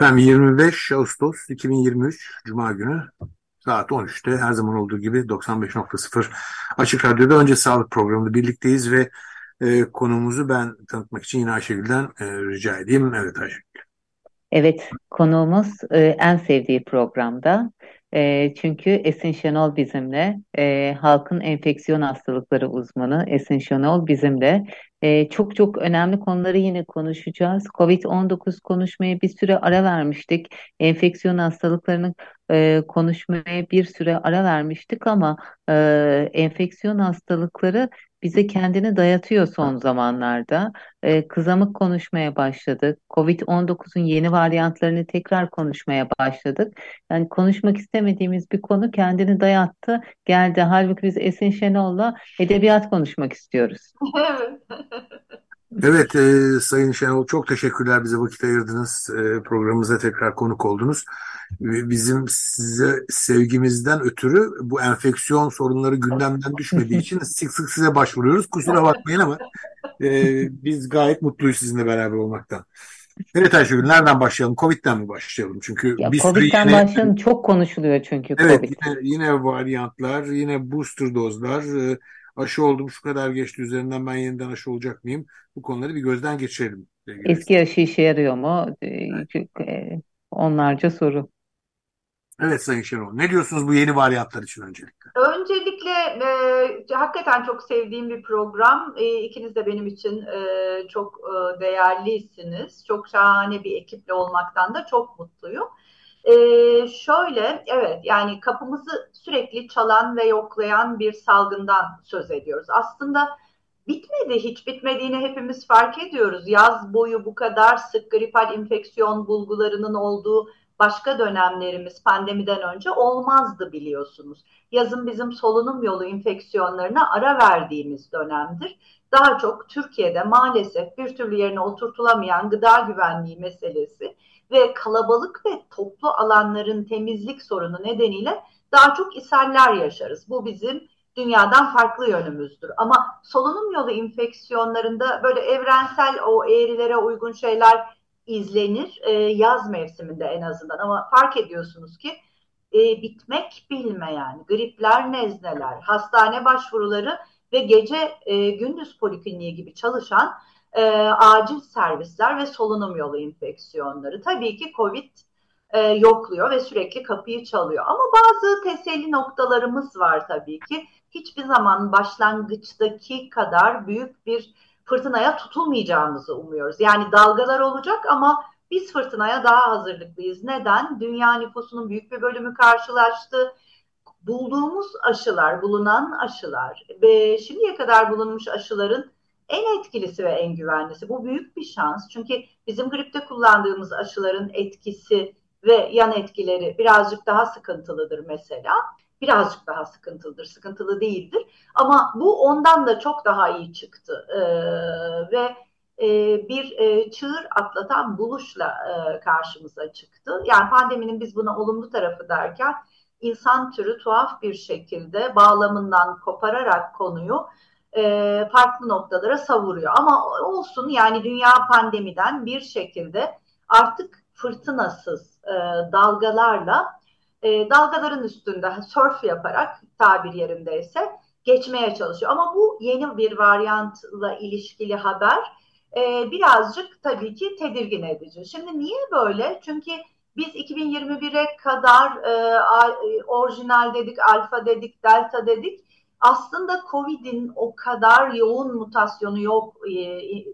Ben 25 Ağustos 2023 Cuma günü saat 13'te her zaman olduğu gibi 95.0 Açık Radyo'da önce sağlık programında birlikteyiz ve e, konuğumuzu ben tanıtmak için yine Ayşegül'den e, rica edeyim. Evet Ayşegül. Evet konuğumuz e, en sevdiği programda e, çünkü Esin Şenol bizimle, e, halkın enfeksiyon hastalıkları uzmanı Esin Şenol bizimle. E, çok çok önemli konuları yine konuşacağız. Covid-19 konuşmaya bir süre ara vermiştik. Enfeksiyon hastalıklarını e, konuşmaya bir süre ara vermiştik ama e, enfeksiyon hastalıkları bize kendini dayatıyor son zamanlarda. Ee, kızamık konuşmaya başladık. Covid-19'un yeni varyantlarını tekrar konuşmaya başladık. Yani konuşmak istemediğimiz bir konu kendini dayattı, geldi. Halbuki biz Esin Şenol'la edebiyat konuşmak istiyoruz. Evet e, Sayın Şenol çok teşekkürler bize vakit ayırdınız. E, programımıza tekrar konuk oldunuz. Bizim size sevgimizden ötürü bu enfeksiyon sorunları gündemden düşmediği için sık sık size başvuruyoruz. Kusura bakmayın ama e, biz gayet mutluyuz sizinle beraber olmaktan. Evet Ayşegül nereden başlayalım? Covid'den mi başlayalım? Çünkü ya bir Covid'den yine, başlayalım. Çok konuşuluyor çünkü evet, Covid. Yine, yine varyantlar, yine booster dozlar, e, aşı oldum şu kadar geçti üzerinden ben yeniden aşı olacak mıyım? Bu konuları bir gözden geçirelim. Eski aşı işe yarıyor mu? Evet. E, onlarca soru. Evet Sayın Şenol. Ne diyorsunuz bu yeni varyantlar için öncelikle? Öncelikle e, hakikaten çok sevdiğim bir program. E, ikiniz de benim için e, çok e, değerlisiniz. Çok şahane bir ekiple olmaktan da çok mutluyum. E, şöyle, evet yani kapımızı sürekli çalan ve yoklayan bir salgından söz ediyoruz. Aslında bitmedi, hiç bitmediğini hepimiz fark ediyoruz. Yaz boyu bu kadar sık gripal infeksiyon bulgularının olduğu başka dönemlerimiz pandemiden önce olmazdı biliyorsunuz. Yazın bizim solunum yolu infeksiyonlarına ara verdiğimiz dönemdir. Daha çok Türkiye'de maalesef bir türlü yerine oturtulamayan gıda güvenliği meselesi ve kalabalık ve toplu alanların temizlik sorunu nedeniyle daha çok ishaller yaşarız. Bu bizim dünyadan farklı yönümüzdür. Ama solunum yolu infeksiyonlarında böyle evrensel o eğrilere uygun şeyler izlenir e, yaz mevsiminde en azından ama fark ediyorsunuz ki e, bitmek bilmeyen gripler, nezleler, hastane başvuruları ve gece e, gündüz polikliniği gibi çalışan e, acil servisler ve solunum yolu infeksiyonları. Tabii ki COVID e, yokluyor ve sürekli kapıyı çalıyor. Ama bazı teselli noktalarımız var tabii ki. Hiçbir zaman başlangıçtaki kadar büyük bir fırtınaya tutulmayacağımızı umuyoruz. Yani dalgalar olacak ama biz fırtınaya daha hazırlıklıyız. Neden? Dünya nüfusunun büyük bir bölümü karşılaştı. Bulduğumuz aşılar, bulunan aşılar ve şimdiye kadar bulunmuş aşıların en etkilisi ve en güvenlisi. Bu büyük bir şans. Çünkü bizim gripte kullandığımız aşıların etkisi ve yan etkileri birazcık daha sıkıntılıdır mesela birazcık daha sıkıntılıdır, sıkıntılı değildir. Ama bu ondan da çok daha iyi çıktı e, ve e, bir e, çığır atlatan buluşla e, karşımıza çıktı. Yani pandeminin biz buna olumlu tarafı derken insan türü tuhaf bir şekilde bağlamından kopararak konuyu e, farklı noktalara savuruyor. Ama olsun yani dünya pandemiden bir şekilde artık fırtınasız e, dalgalarla e, dalgaların üstünde surf yaparak tabir yerindeyse geçmeye çalışıyor. Ama bu yeni bir varyantla ilişkili haber e, birazcık tabii ki tedirgin edici. Şimdi niye böyle? Çünkü biz 2021'e kadar e, e, orijinal dedik, alfa dedik, delta dedik. Aslında Covid'in o kadar yoğun mutasyonu yok e,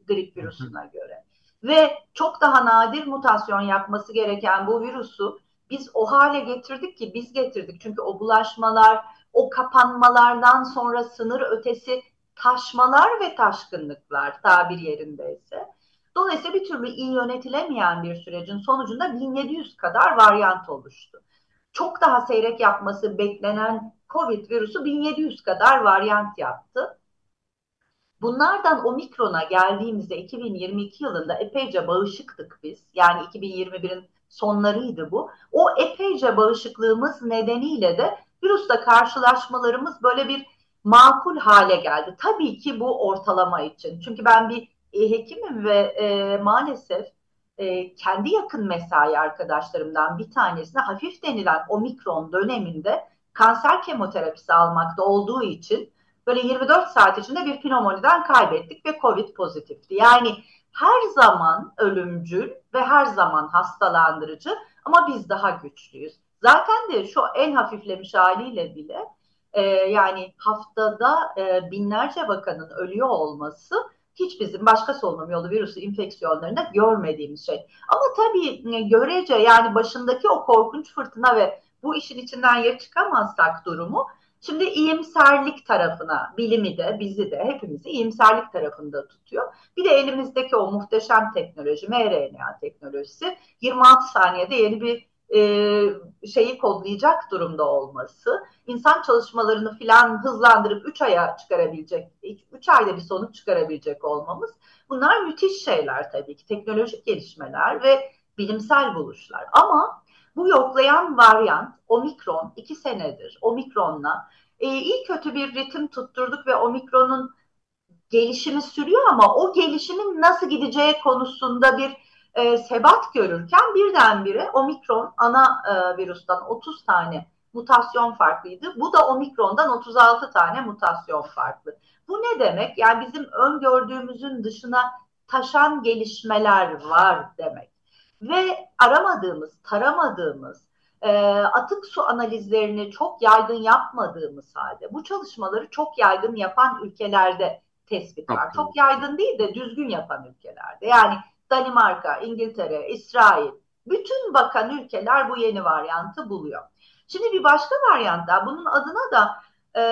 grip virüsüne göre. Ve çok daha nadir mutasyon yapması gereken bu virüsü biz o hale getirdik ki biz getirdik. Çünkü o bulaşmalar, o kapanmalardan sonra sınır ötesi taşmalar ve taşkınlıklar tabir yerindeyse. Dolayısıyla bir türlü iyi yönetilemeyen bir sürecin sonucunda 1700 kadar varyant oluştu. Çok daha seyrek yapması beklenen COVID virüsü 1700 kadar varyant yaptı. Bunlardan omikrona geldiğimizde 2022 yılında epeyce bağışıktık biz. Yani 2021'in sonlarıydı bu. O epeyce bağışıklığımız nedeniyle de virüsle karşılaşmalarımız böyle bir makul hale geldi. Tabii ki bu ortalama için. Çünkü ben bir e, hekimim ve e, maalesef e, kendi yakın mesai arkadaşlarımdan bir tanesine hafif denilen omikron döneminde kanser kemoterapisi almakta olduğu için böyle 24 saat içinde bir pneumoniden kaybettik ve COVID pozitifti. Yani her zaman ölümcül ve her zaman hastalandırıcı ama biz daha güçlüyüz. Zaten de şu en hafiflemiş haliyle bile e, yani haftada e, binlerce vakanın ölüyor olması hiç bizim başka solunum yolu virüsü enfeksiyonlarında görmediğimiz şey. Ama tabii e, görece yani başındaki o korkunç fırtına ve bu işin içinden ya çıkamazsak durumu Şimdi iyimserlik tarafına, bilimi de, bizi de, hepimizi iyimserlik tarafında tutuyor. Bir de elimizdeki o muhteşem teknoloji, mRNA teknolojisi 26 saniyede yeni bir e, şeyi kodlayacak durumda olması, insan çalışmalarını filan hızlandırıp 3 aya çıkarabilecek, 3 ayda bir sonuç çıkarabilecek olmamız bunlar müthiş şeyler tabii ki. Teknolojik gelişmeler ve bilimsel buluşlar. Ama bu yoklayan varyant omikron iki senedir omikronla e, iyi kötü bir ritim tutturduk ve omikronun gelişimi sürüyor ama o gelişimin nasıl gideceği konusunda bir e, sebat görürken birdenbire omikron ana e, virüsten 30 tane mutasyon farklıydı. Bu da omikrondan 36 tane mutasyon farklı. Bu ne demek? Yani bizim öngördüğümüzün dışına taşan gelişmeler var demek. Ve aramadığımız, taramadığımız, e, atık su analizlerini çok yaygın yapmadığımız halde bu çalışmaları çok yaygın yapan ülkelerde tespit var. Çok yaygın değil de düzgün yapan ülkelerde. Yani Danimarka, İngiltere, İsrail, bütün bakan ülkeler bu yeni varyantı buluyor. Şimdi bir başka varyant da bunun adına da e,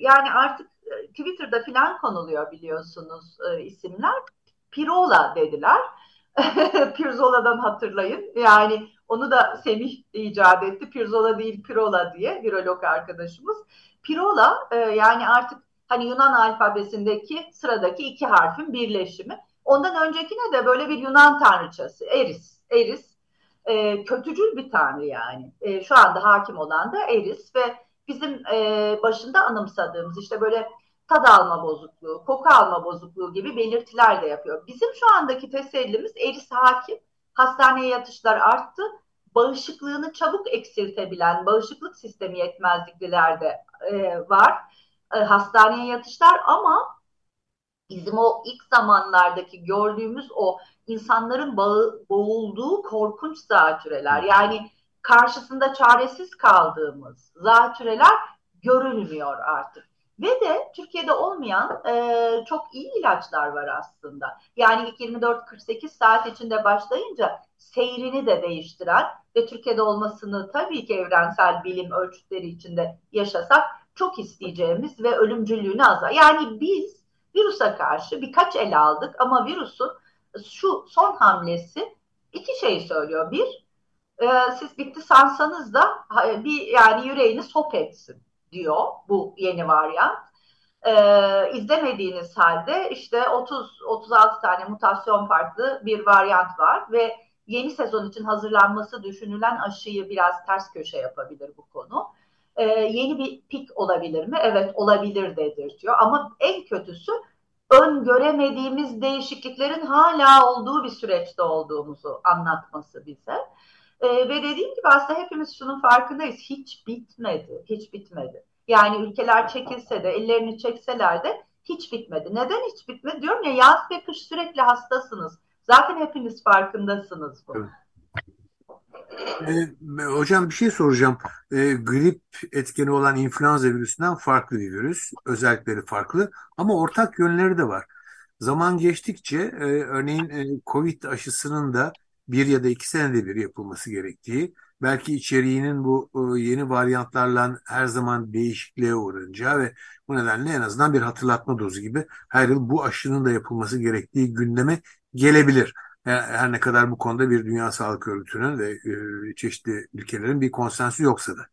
yani artık Twitter'da filan konuluyor biliyorsunuz e, isimler. Pirola dediler. Pirzola'dan hatırlayın. Yani onu da Semih icat etti. Pirzola değil Pirola diye virolog arkadaşımız. Pirola e, yani artık hani Yunan alfabesindeki sıradaki iki harfin birleşimi. Ondan öncekine de böyle bir Yunan tanrıçası Eris. Eris e, kötücül bir tanrı yani. E, şu anda hakim olan da Eris ve bizim e, başında anımsadığımız işte böyle tad alma bozukluğu, koku alma bozukluğu gibi belirtiler de yapıyor. Bizim şu andaki tesellimiz Eris hakim. Hastaneye yatışlar arttı. Bağışıklığını çabuk eksiltebilen bağışıklık sistemi yetmezlikliler de e, var. E, hastaneye yatışlar ama bizim o ilk zamanlardaki gördüğümüz o insanların bağı, boğulduğu korkunç zatüreler yani karşısında çaresiz kaldığımız zatüreler görülmüyor artık. Ve de Türkiye'de olmayan e, çok iyi ilaçlar var aslında. Yani ilk 24-48 saat içinde başlayınca seyrini de değiştiren ve Türkiye'de olmasını tabii ki evrensel bilim ölçütleri içinde yaşasak çok isteyeceğimiz ve ölümcüllüğünü azar. Yani biz virüse karşı birkaç el aldık ama virüsün şu son hamlesi iki şey söylüyor. Bir, e, siz bitti sansanız da bir yani yüreğini sop etsin diyor bu yeni varyant. Ee, izlemediğiniz halde işte 30 36 tane mutasyon farklı bir varyant var ve yeni sezon için hazırlanması düşünülen aşıyı biraz ters köşe yapabilir bu konu. Ee, yeni bir pik olabilir mi? Evet olabilir dedirtiyor ama en kötüsü öngöremediğimiz değişikliklerin hala olduğu bir süreçte olduğumuzu anlatması bize. E, ve dediğim gibi aslında hepimiz şunun farkındayız. Hiç bitmedi, hiç bitmedi. Yani ülkeler çekilse de, ellerini çekseler de hiç bitmedi. Neden hiç bitmedi? Diyorum ya yaz ve kış sürekli hastasınız. Zaten hepiniz farkındasınız bu. Evet. Ee, hocam bir şey soracağım. Ee, grip etkeni olan influenza virüsünden farklı bir virüs. Özellikleri farklı ama ortak yönleri de var. Zaman geçtikçe e, örneğin e, Covid aşısının da bir ya da iki senede bir yapılması gerektiği belki içeriğinin bu e, yeni varyantlarla her zaman değişikliğe uğrayacağı ve bu nedenle en azından bir hatırlatma dozu gibi her yıl bu aşının da yapılması gerektiği gündeme gelebilir. Her ne kadar bu konuda bir Dünya Sağlık Örgütü'nün ve e, çeşitli ülkelerin bir konsensü yoksa da.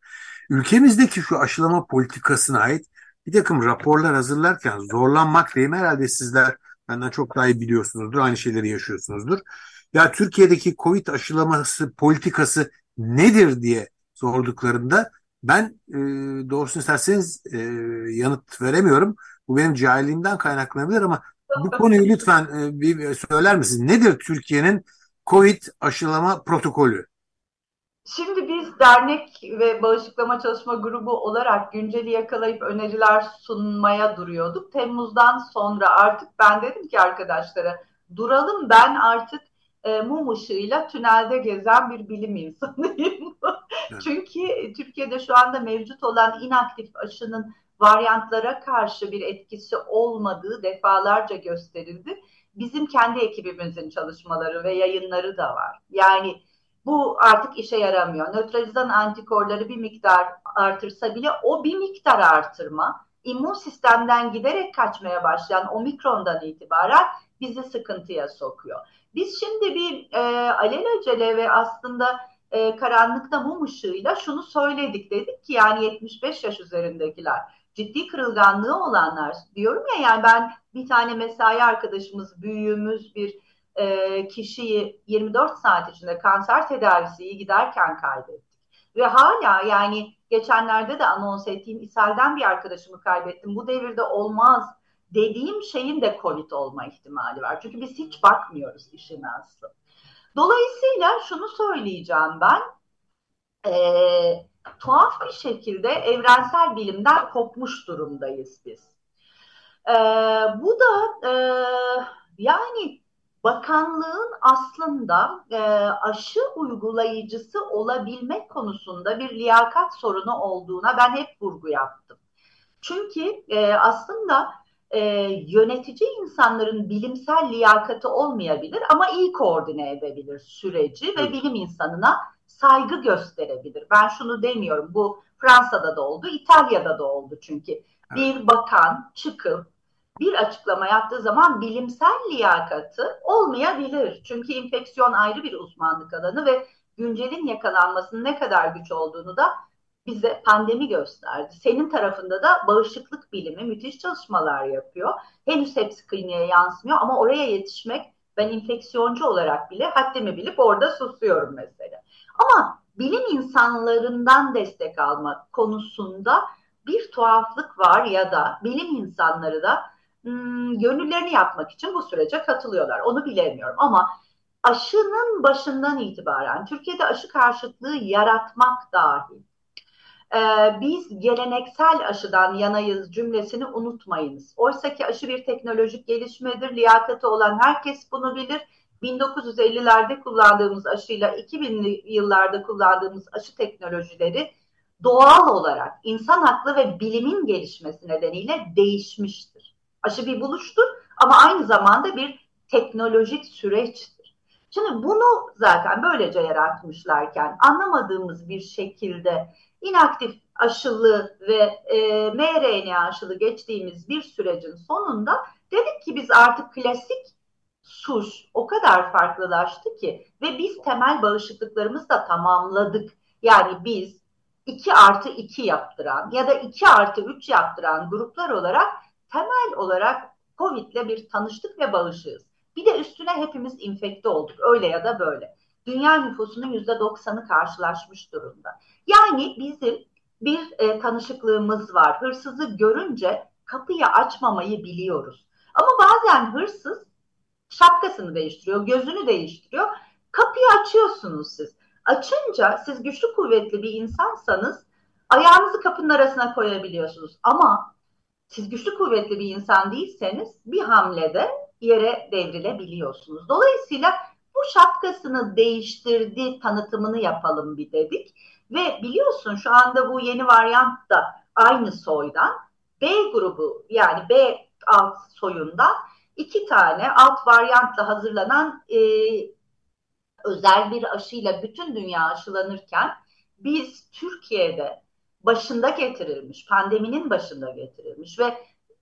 Ülkemizdeki şu aşılama politikasına ait bir takım raporlar hazırlarken zorlanmak diyeyim herhalde sizler benden çok daha iyi biliyorsunuzdur. Aynı şeyleri yaşıyorsunuzdur. Ya Türkiye'deki Covid aşılaması politikası nedir diye sorduklarında ben e, doğrusunu isterseniz e, yanıt veremiyorum. Bu benim cahilliğimden kaynaklanabilir ama bu konuyu lütfen e, bir söyler misiniz? Nedir Türkiye'nin Covid aşılama protokolü? Şimdi biz dernek ve bağışıklama çalışma grubu olarak günceli yakalayıp öneriler sunmaya duruyorduk. Temmuz'dan sonra artık ben dedim ki arkadaşlara duralım ben artık e, mum ışığıyla tünelde gezen bir bilim insanıyım. Çünkü Türkiye'de şu anda mevcut olan inaktif aşının varyantlara karşı bir etkisi olmadığı defalarca gösterildi. Bizim kendi ekibimizin çalışmaları ve yayınları da var. Yani bu artık işe yaramıyor. Nötralizan antikorları bir miktar artırsa bile o bir miktar artırma immün sistemden giderek kaçmaya başlayan omikrondan itibaren bizi sıkıntıya sokuyor. Biz şimdi bir e, alelacele ve aslında e, karanlıkta mum ışığıyla şunu söyledik dedik ki yani 75 yaş üzerindekiler ciddi kırılganlığı olanlar diyorum ya yani ben bir tane mesai arkadaşımız büyüğümüz bir e, kişiyi 24 saat içinde kanser tedavisi iyi giderken kaybettik. Ve hala yani geçenlerde de anons ettiğim İSEL'den bir arkadaşımı kaybettim. Bu devirde olmaz dediğim şeyin de COVID olma ihtimali var. Çünkü biz hiç bakmıyoruz işin aslı. Dolayısıyla şunu söyleyeceğim ben. E, tuhaf bir şekilde evrensel bilimden kopmuş durumdayız biz. E, bu da e, yani bakanlığın aslında e, aşı uygulayıcısı olabilmek konusunda bir liyakat sorunu olduğuna ben hep vurgu yaptım. Çünkü e, aslında e, yönetici insanların bilimsel liyakati olmayabilir ama iyi koordine edebilir süreci ve bilim insanına saygı gösterebilir. Ben şunu demiyorum bu Fransa'da da oldu, İtalya'da da oldu çünkü. Bir bakan çıkıp bir açıklama yaptığı zaman bilimsel liyakatı olmayabilir. Çünkü infeksiyon ayrı bir uzmanlık alanı ve güncelin yakalanmasının ne kadar güç olduğunu da bize pandemi gösterdi. Senin tarafında da bağışıklık bilimi müthiş çalışmalar yapıyor. Henüz hepsi kliniğe yansımıyor ama oraya yetişmek ben infeksiyoncu olarak bile haddimi bilip orada susuyorum mesela. Ama bilim insanlarından destek almak konusunda bir tuhaflık var ya da bilim insanları da hmm, gönüllerini yapmak için bu sürece katılıyorlar. Onu bilemiyorum ama aşının başından itibaren Türkiye'de aşı karşıtlığı yaratmak dahil ee, biz geleneksel aşıdan yanayız cümlesini unutmayınız. Oysa ki aşı bir teknolojik gelişmedir. Liyakati olan herkes bunu bilir. 1950'lerde kullandığımız aşıyla 2000'li yıllarda kullandığımız aşı teknolojileri doğal olarak insan haklı ve bilimin gelişmesi nedeniyle değişmiştir. Aşı bir buluştur ama aynı zamanda bir teknolojik süreçtir. Şimdi bunu zaten böylece yaratmışlarken anlamadığımız bir şekilde inaktif aşılı ve e, mRNA aşılı geçtiğimiz bir sürecin sonunda dedik ki biz artık klasik suş o kadar farklılaştı ki ve biz temel bağışıklıklarımızı da tamamladık. Yani biz 2 artı 2 yaptıran ya da 2 artı 3 yaptıran gruplar olarak temel olarak Covid ile bir tanıştık ve bağışığız. Bir de üstüne hepimiz infekte olduk öyle ya da böyle. Dünya nüfusunun %90'ı karşılaşmış durumda. Yani bizim bir e, tanışıklığımız var. Hırsızı görünce kapıyı açmamayı biliyoruz. Ama bazen hırsız şapkasını değiştiriyor, gözünü değiştiriyor. Kapıyı açıyorsunuz siz. Açınca siz güçlü kuvvetli bir insansanız ayağınızı kapının arasına koyabiliyorsunuz. Ama siz güçlü kuvvetli bir insan değilseniz bir hamlede yere devrilebiliyorsunuz. Dolayısıyla bu şapkasını değiştirdi tanıtımını yapalım bir dedik. Ve biliyorsun şu anda bu yeni varyant da aynı soydan B grubu yani B alt soyundan iki tane alt varyantla hazırlanan e, özel bir aşıyla bütün dünya aşılanırken biz Türkiye'de başında getirilmiş, pandeminin başında getirilmiş ve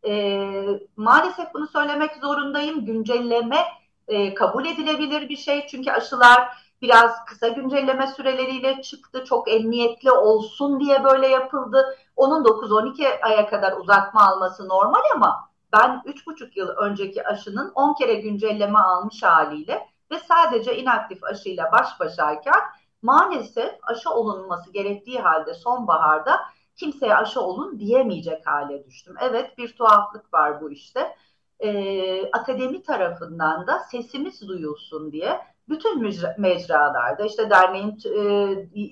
e, maalesef bunu söylemek zorundayım. Güncelleme e, kabul edilebilir bir şey çünkü aşılar biraz kısa güncelleme süreleriyle çıktı. Çok emniyetli olsun diye böyle yapıldı. Onun 9-12 aya kadar uzatma alması normal ama ben 3,5 yıl önceki aşının 10 kere güncelleme almış haliyle ve sadece inaktif aşıyla baş başayken maalesef aşı olunması gerektiği halde sonbaharda kimseye aşı olun diyemeyecek hale düştüm. Evet bir tuhaflık var bu işte. Ee, akademi tarafından da sesimiz duyulsun diye bütün mecralarda işte derneğin e,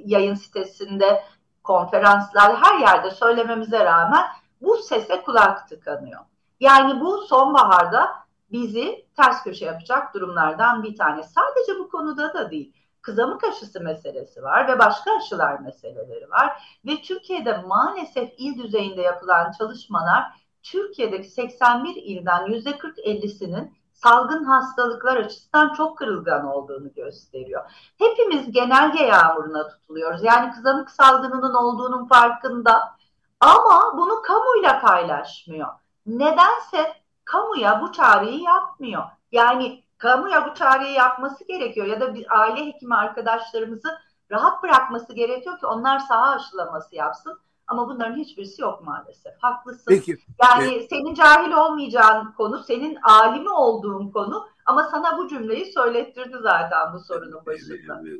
yayın sitesinde konferanslar her yerde söylememize rağmen bu sese kulak tıkanıyor. Yani bu sonbaharda bizi ters köşe yapacak durumlardan bir tane. Sadece bu konuda da değil. Kızamık aşısı meselesi var ve başka aşılar meseleleri var. Ve Türkiye'de maalesef il düzeyinde yapılan çalışmalar Türkiye'deki 81 ilden %40-50'sinin salgın hastalıklar açısından çok kırılgan olduğunu gösteriyor. Hepimiz genelge yağmuruna tutuluyoruz. Yani kızamık salgınının olduğunun farkında ama bunu kamuyla paylaşmıyor. Nedense kamuya bu çağrıyı yapmıyor. Yani kamuya bu çağrıyı yapması gerekiyor ya da bir aile hekimi arkadaşlarımızı rahat bırakması gerekiyor ki onlar saha aşılaması yapsın. Ama bunların hiçbirisi yok maalesef. Haklısın. Peki. Yani e, senin cahil olmayacağın konu, senin alimi olduğun konu ama sana bu cümleyi söylettirdi zaten bu sorunun başında. E,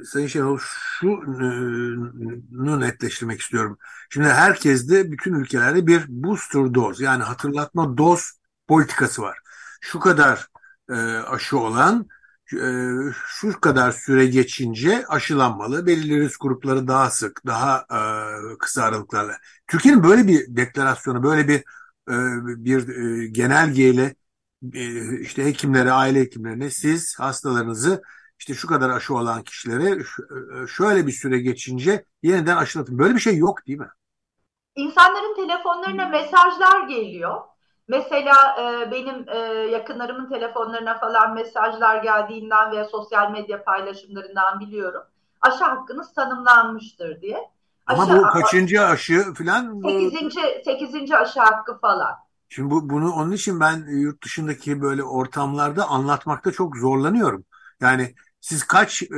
e, Sayın Şenol şunu netleştirmek istiyorum. Şimdi herkeste bütün ülkelerde bir booster doz yani hatırlatma doz politikası var. Şu kadar e, aşı olan e, şu kadar süre geçince aşılanmalı. Belirli risk grupları daha sık, daha e, kısa aralıklarla. Türkiye'nin böyle bir deklarasyonu, böyle bir e, bir e, genelgeyle işte hekimlere, aile hekimlerine siz hastalarınızı işte şu kadar aşı olan kişilere şöyle bir süre geçince yeniden aşılatın. Böyle bir şey yok değil mi? İnsanların telefonlarına mesajlar geliyor. Mesela e, benim e, yakınlarımın telefonlarına falan mesajlar geldiğinden veya sosyal medya paylaşımlarından biliyorum. Aşı hakkınız tanımlanmıştır diye. Aşı, Ama bu kaçıncı aşı falan? Sekizinci, sekizinci aşı hakkı falan. Şimdi bu, bunu onun için ben yurt dışındaki böyle ortamlarda anlatmakta çok zorlanıyorum. Yani siz kaç e,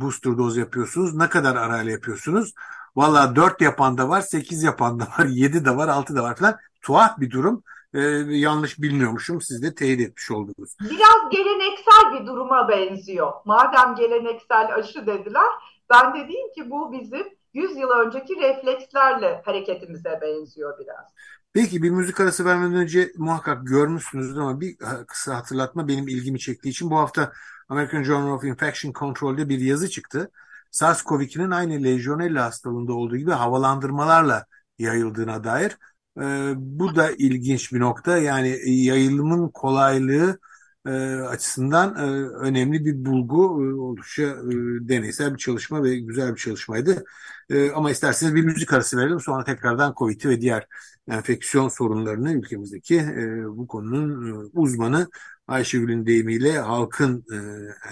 booster doz yapıyorsunuz? Ne kadar arayla yapıyorsunuz? Valla 4 yapan da var, 8 yapan da var, 7 de var, 6 da var falan. Tuhaf bir durum e, yanlış bilmiyormuşum. Siz de teyit etmiş oldunuz. Biraz geleneksel bir duruma benziyor. Madem geleneksel aşı dediler, ben de diyeyim ki bu bizim 100 yıl önceki reflekslerle hareketimize benziyor biraz. Peki bir müzik arası vermeden önce muhakkak görmüşsünüzdür ama bir kısa hatırlatma benim ilgimi çektiği için bu hafta American Journal of Infection Control'de bir yazı çıktı. SARS-CoV-2'nin aynı Legionella hastalığında olduğu gibi havalandırmalarla yayıldığına dair e, bu da ilginç bir nokta. Yani yayılımın kolaylığı e, açısından e, önemli bir bulgu. E, oldukça e, deneysel bir çalışma ve güzel bir çalışmaydı. E, ama isterseniz bir müzik arası verelim. Sonra tekrardan COVID ve diğer enfeksiyon sorunlarını ülkemizdeki e, bu konunun e, uzmanı Ayşegül'ün deyimiyle halkın e,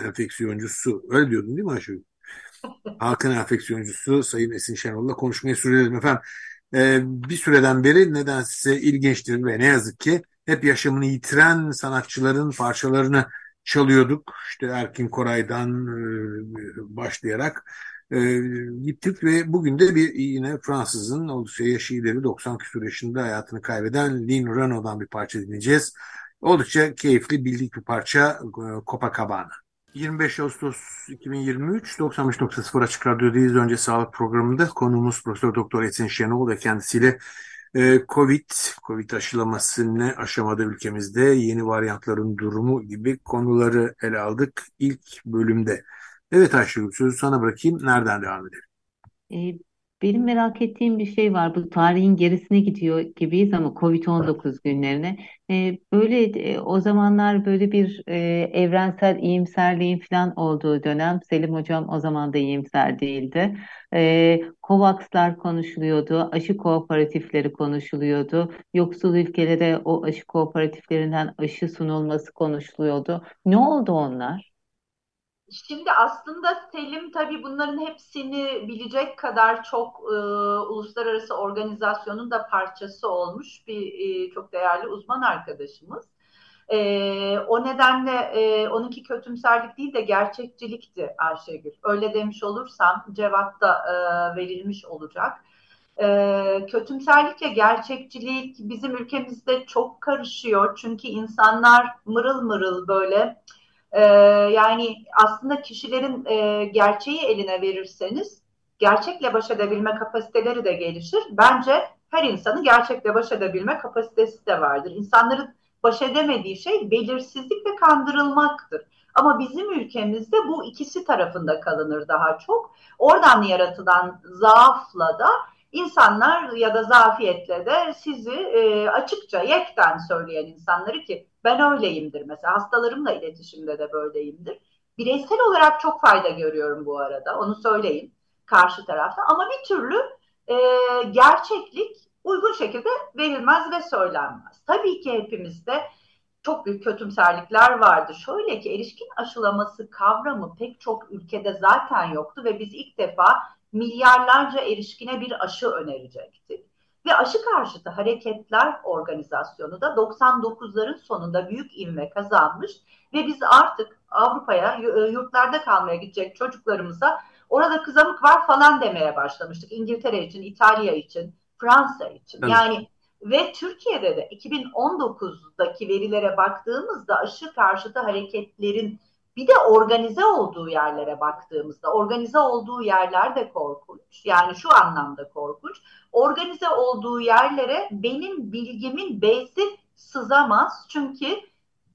enfeksiyoncusu. Öyle diyordun değil mi Ayşegül? halkın enfeksiyoncusu Sayın Esin Şenol'la konuşmaya sürelim efendim e, bir süreden beri nedense ilginçtir ve ne yazık ki hep yaşamını yitiren sanatçıların parçalarını çalıyorduk. İşte Erkin Koray'dan e, başlayarak e, gittik ve bugün de bir yine Fransızın oldukça yaşı ileri 90 küsur yaşında hayatını kaybeden Lynn Renault'dan bir parça dinleyeceğiz. Oldukça keyifli bildik bir parça e, Copacabana. 25 Ağustos 2023 95.0 Açık Radyo'dayız. Önce sağlık programında konuğumuz Profesör Doktor Esin Şenol ve kendisiyle e, Covid, Covid aşılaması ne aşamada ülkemizde, yeni varyantların durumu gibi konuları ele aldık ilk bölümde. Evet Ayşegül sözü sana bırakayım. Nereden devam edelim? E, benim merak ettiğim bir şey var. Bu tarihin gerisine gidiyor gibiyiz ama Covid-19 günlerine. Ee, böyle e, o zamanlar böyle bir e, evrensel iyimserliğin falan olduğu dönem. Selim Hocam o zaman da iyimser değildi. Ee, COVAX'lar konuşuluyordu, aşı kooperatifleri konuşuluyordu. Yoksul ülkelere o aşı kooperatiflerinden aşı sunulması konuşuluyordu. Ne oldu onlar? Şimdi aslında Selim tabii bunların hepsini bilecek kadar çok e, uluslararası organizasyonun da parçası olmuş bir e, çok değerli uzman arkadaşımız. E, o nedenle e, onunki kötümserlik değil de gerçekçilikti Ayşegül. Öyle demiş olursam cevap da e, verilmiş olacak. E, kötümserlikle gerçekçilik bizim ülkemizde çok karışıyor. Çünkü insanlar mırıl mırıl böyle e, yani aslında kişilerin e, gerçeği eline verirseniz gerçekle baş edebilme kapasiteleri de gelişir. Bence her insanın gerçekle baş edebilme kapasitesi de vardır. İnsanların baş edemediği şey belirsizlik ve kandırılmaktır. Ama bizim ülkemizde bu ikisi tarafında kalınır daha çok. Oradan yaratılan zaafla da insanlar ya da zafiyetle de sizi e, açıkça yekten söyleyen insanları ki ben öyleyimdir mesela hastalarımla iletişimde de böyleyimdir. Bireysel olarak çok fayda görüyorum bu arada onu söyleyeyim karşı tarafta ama bir türlü e, gerçeklik uygun şekilde verilmez ve söylenmez. Tabii ki hepimizde çok büyük kötümserlikler vardı. Şöyle ki erişkin aşılaması kavramı pek çok ülkede zaten yoktu ve biz ilk defa milyarlarca erişkine bir aşı önerecektik. Ve aşı karşıtı hareketler organizasyonu da 99'ların sonunda büyük ivme kazanmış ve biz artık Avrupa'ya yurtlarda kalmaya gidecek çocuklarımıza orada kızamık var falan demeye başlamıştık. İngiltere için, İtalya için, Fransa için. Evet. Yani ve Türkiye'de de 2019'daki verilere baktığımızda aşı karşıtı hareketlerin bir de organize olduğu yerlere baktığımızda organize olduğu yerler de korkunç. Yani şu anlamda korkunç. Organize olduğu yerlere benim bilgimin beysi sızamaz. Çünkü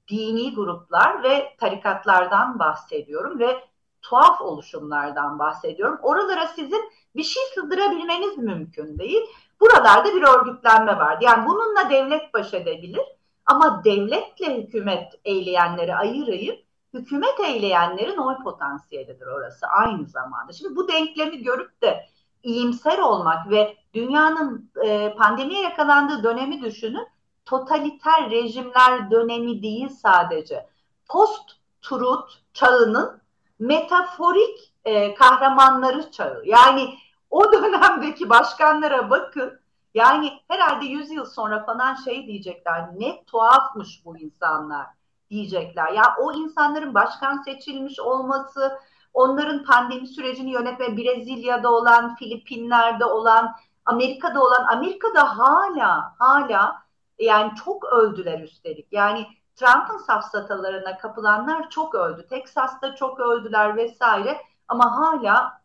dini gruplar ve tarikatlardan bahsediyorum ve tuhaf oluşumlardan bahsediyorum. Oralara sizin bir şey sızdırabilmeniz mümkün değil. Buralarda bir örgütlenme var. Yani bununla devlet baş edebilir ama devletle hükümet eyleyenleri ayırayıp hükümet eyleyenlerin oy potansiyelidir orası aynı zamanda. Şimdi bu denklemi görüp de iyimser olmak ve dünyanın e, pandemiye yakalandığı dönemi düşünün. Totaliter rejimler dönemi değil sadece. Post truth çağının metaforik e, kahramanları çağı. Yani o dönemdeki başkanlara bakın. Yani herhalde 100 yıl sonra falan şey diyecekler. Ne tuhafmış bu insanlar diyecekler. Ya o insanların başkan seçilmiş olması, onların pandemi sürecini yönetme Brezilya'da olan, Filipinler'de olan, Amerika'da olan, Amerika'da hala hala yani çok öldüler üstelik. Yani Trump'ın safsatalarına kapılanlar çok öldü. Texas'ta çok öldüler vesaire ama hala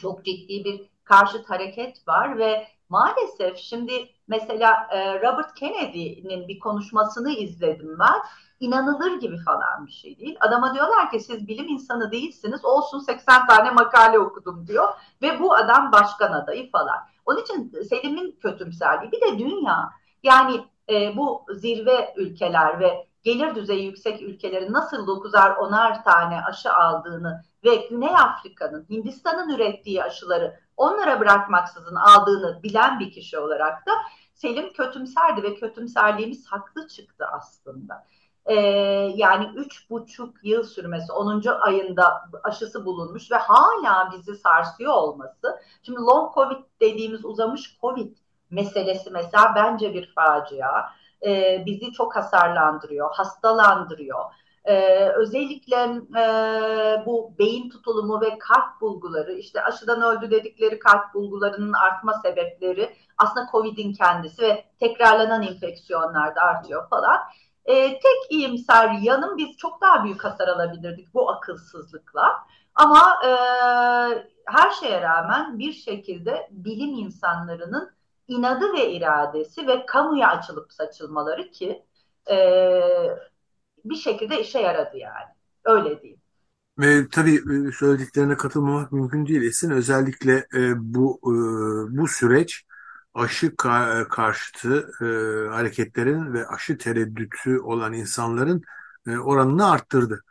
çok ciddi bir karşıt hareket var ve maalesef şimdi mesela e, Robert Kennedy'nin bir konuşmasını izledim ben. İnanılır gibi falan bir şey değil. Adama diyorlar ki siz bilim insanı değilsiniz. Olsun 80 tane makale okudum diyor. Ve bu adam başkan adayı falan. Onun için Selim'in kötümserliği. Bir de dünya yani e, bu zirve ülkeler ve gelir düzeyi yüksek ülkelerin nasıl 9'ar 10'ar tane aşı aldığını ve Güney Afrika'nın Hindistan'ın ürettiği aşıları onlara bırakmaksızın aldığını bilen bir kişi olarak da Selim kötümserdi ve kötümserliğimiz haklı çıktı aslında. Ee, yani üç buçuk yıl sürmesi 10. ayında aşısı bulunmuş ve hala bizi sarsıyor olması. Şimdi long covid dediğimiz uzamış covid meselesi mesela bence bir facia. Ee, bizi çok hasarlandırıyor, hastalandırıyor ee, özellikle e, bu beyin tutulumu ve kalp bulguları, işte aşıdan öldü dedikleri kalp bulgularının artma sebepleri aslında COVID'in kendisi ve tekrarlanan enfeksiyonlarda artıyor falan. E, tek iyimser yanım biz çok daha büyük hasar alabilirdik bu akılsızlıkla. Ama e, her şeye rağmen bir şekilde bilim insanlarının inadı ve iradesi ve kamuya açılıp saçılmaları ki e, bir şekilde işe yaradı yani. Öyle diyeyim. E, tabii e, söylediklerine katılmamak mümkün değil Esin. Özellikle e, bu e, bu süreç aşı ka karşıtı e, hareketlerin ve aşı tereddütü olan insanların e, oranını arttırdı.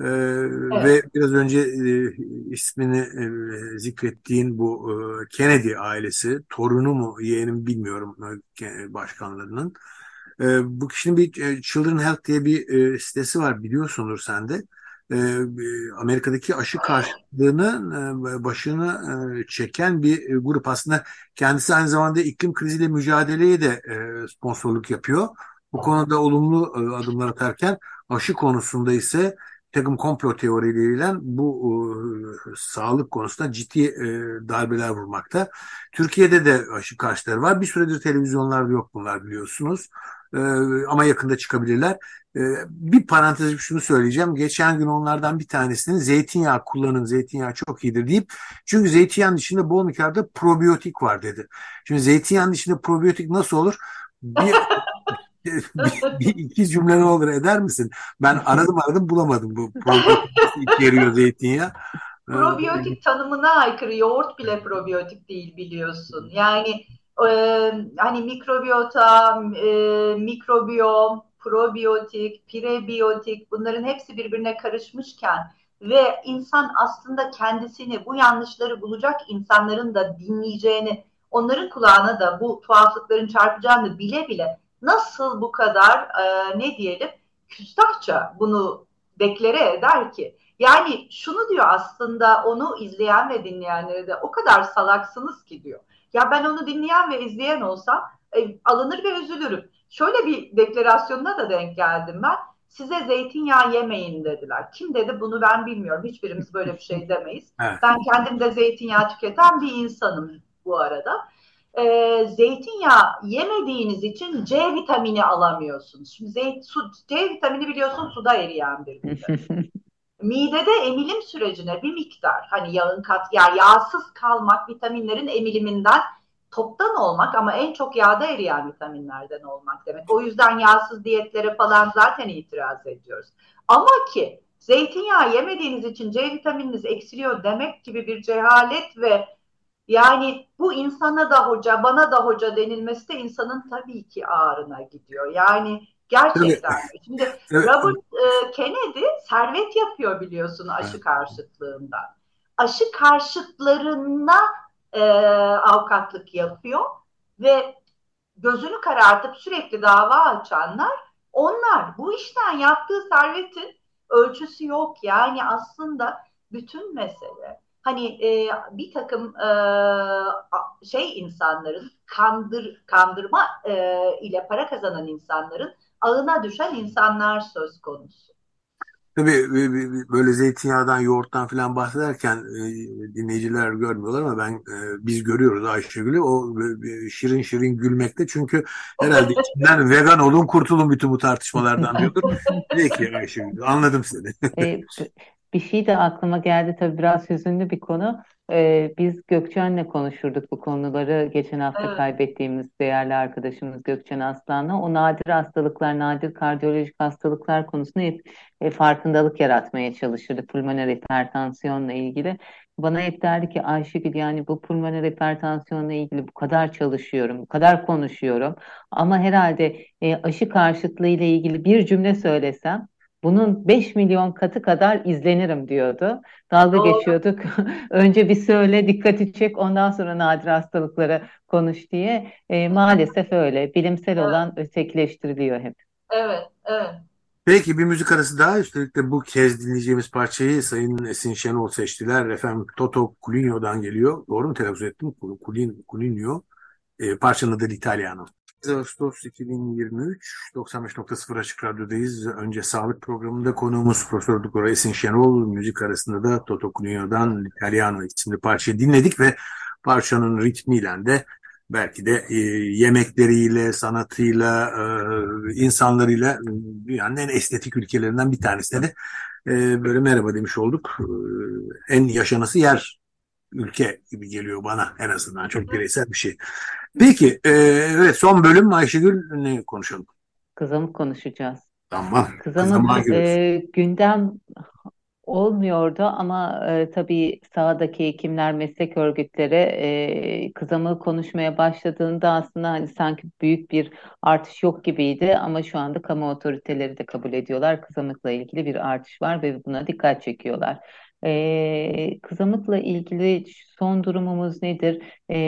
E, evet. Ve biraz önce e, ismini e, zikrettiğin bu e, Kennedy ailesi, torunu mu yeğenim bilmiyorum e, başkanlarının e, bu kişinin bir e, Children Health diye bir e, sitesi var biliyorsundur sen de. E, Amerika'daki aşı karşıtlığının e, başını e, çeken bir grup. Aslında kendisi aynı zamanda iklim kriziyle mücadeleye de sponsorluk yapıyor. Bu konuda olumlu adımlar atarken aşı konusunda ise takım komplo teorileriyle bu sağlık konusunda ciddi darbeler vurmakta. Türkiye'de de aşı karşıları var. Bir süredir televizyonlarda yok bunlar biliyorsunuz. E, ama yakında çıkabilirler. E, bir parantez şunu söyleyeceğim. Geçen gün onlardan bir tanesinin zeytinyağı kullanın, zeytinyağı çok iyidir deyip çünkü zeytinyağının içinde bol miktarda probiyotik var dedi. Şimdi zeytinyağının içinde probiyotik nasıl olur? Bir bir, bir iki cümle ne olur eder misin? Ben aradım aradım bulamadım bu probiyotik içeriyor zeytinyağı. Probiyotik tanımına aykırı yoğurt bile probiyotik değil biliyorsun. Yani hani mikrobiyota, e, mikrobiyom, probiyotik, prebiyotik bunların hepsi birbirine karışmışken ve insan aslında kendisini bu yanlışları bulacak insanların da dinleyeceğini, onların kulağına da bu tuhaflıkların çarpacağını bile bile nasıl bu kadar e, ne diyelim küstahça bunu deklare eder ki? Yani şunu diyor aslında onu izleyen ve dinleyenleri de o kadar salaksınız ki diyor. Ya ben onu dinleyen ve izleyen olsam e, alınır ve üzülürüm. Şöyle bir deklarasyonuna da denk geldim ben. Size zeytinyağı yemeyin dediler. Kim dedi bunu ben bilmiyorum. Hiçbirimiz böyle bir şey demeyiz. Evet. Ben kendim de zeytinyağı tüketen bir insanım bu arada e, zeytinyağı yemediğiniz için C vitamini alamıyorsunuz. Şimdi zeyt, su, C vitamini biliyorsun suda eriyen bir vitamin. Midede emilim sürecine bir miktar hani yağın kat yani yağsız kalmak vitaminlerin emiliminden toptan olmak ama en çok yağda eriyen vitaminlerden olmak demek. O yüzden yağsız diyetlere falan zaten itiraz ediyoruz. Ama ki zeytinyağı yemediğiniz için C vitamininiz eksiliyor demek gibi bir cehalet ve yani bu insana da hoca, bana da hoca denilmesi de insanın tabii ki ağrına gidiyor. Yani gerçekten. Evet. Şimdi evet. Robert e, Kennedy servet yapıyor biliyorsun aşı karşıtlığından. Aşı karşıtlarına e, avukatlık yapıyor ve gözünü karartıp sürekli dava açanlar onlar. Bu işten yaptığı servetin ölçüsü yok. Yani aslında bütün mesele hani e, bir takım e, şey insanların kandır kandırma e, ile para kazanan insanların ağına düşen insanlar söz konusu. Tabii böyle zeytinyağından, yoğurttan falan bahsederken dinleyiciler görmüyorlar ama ben biz görüyoruz Ayşegül'ü. O şirin şirin gülmekte çünkü herhalde içinden vegan olun kurtulun bütün bu tartışmalardan diyordur. Peki Ayşegül anladım seni. Bir şey de aklıma geldi tabii biraz hüzünlü bir konu. Ee, biz Gökçen'le konuşurduk bu konuları. Geçen hafta evet. kaybettiğimiz değerli arkadaşımız Gökçen Aslan'la. O nadir hastalıklar, nadir kardiyolojik hastalıklar konusunda hep e, farkındalık yaratmaya çalışırdı. Pulmoner hipertansiyonla ilgili. Bana hep derdi ki Ayşegül yani bu pulmoner hipertansiyonla ilgili bu kadar çalışıyorum, bu kadar konuşuyorum. Ama herhalde e, aşı karşıtlığı ile ilgili bir cümle söylesem bunun 5 milyon katı kadar izlenirim diyordu. Dalga Doğru. geçiyorduk. Önce bir söyle, dikkati çek, ondan sonra nadir hastalıklara konuş diye. E, maalesef öyle. Bilimsel evet. olan ötekileştiriliyor hep. Evet, evet. Peki bir müzik arası daha üstelik de bu kez dinleyeceğimiz parçayı Sayın Esin Şenol seçtiler. Efendim Toto Culigno'dan geliyor. Doğru mu telaffuz ettim? Culin, Culigno. E, parçanın adı L'Italiano. Ağustos 2023 95.0 Açık Radyo'dayız. Önce sağlık programında konuğumuz Profesör Doktor Esin Şenol. Müzik arasında da Toto Cunio'dan Italiano isimli parçayı dinledik ve parçanın ritmiyle de belki de e, yemekleriyle, sanatıyla, e, insanlarıyla dünyanın en estetik ülkelerinden bir tanesi de e, böyle merhaba demiş olduk. E, en yaşanası yer ülke gibi geliyor bana en azından çok bireysel bir şey. Peki e, evet son bölüm Ayşegül ne konuşalım? Kızamık konuşacağız. Tamam. Kızamık e, gündem olmuyordu ama e, tabii sahadaki hekimler, meslek örgütleri e, kızamığı konuşmaya başladığında aslında hani sanki büyük bir artış yok gibiydi ama şu anda kamu otoriteleri de kabul ediyorlar. Kızamıkla ilgili bir artış var ve buna dikkat çekiyorlar. E, kızamıkla ilgili son durumumuz nedir? E,